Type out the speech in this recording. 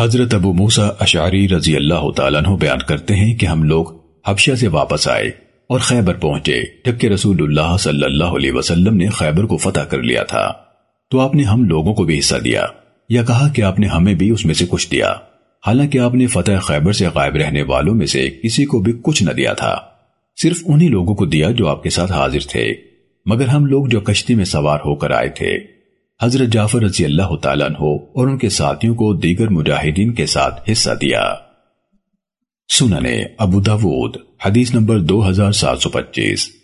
حضرت ابو موسا اشعری رضی اللہ تعالیٰ عنہ بیان کرتے ہیں کہ ہم لوگ حبشہ سے واپس آئے اور خیبر پہنچے، جبکہ رسول اللہ صلی اللہ علیہ وسلم نے خیبر کو فتح کر لیا تھا۔ تو آپ نے ہم لوگوں کو بھی حصہ دیا یا کہا کہ آپ نے ہمیں بھی اس میں سے کچھ دیا۔ حالانکہ آپ نے فتح خیبر سے غائب رہنے والوں میں سے کسی کو بھی کچھ نہ دیا تھا۔ صرف انہی لوگوں کو دیا جو آپ کے ساتھ حاضر تھے۔ مگر ہم لوگ جو کشتی میں سوار ہو کر آئے تھے حضرت جعفر رضی اللہ تعالیٰ عنہ اور ان کے ساتھیوں کو دیگر مجاہدین کے ساتھ حصہ دیا۔ سننے ابو داود، حدیث نمبر دو ہزار سات سو پچیس۔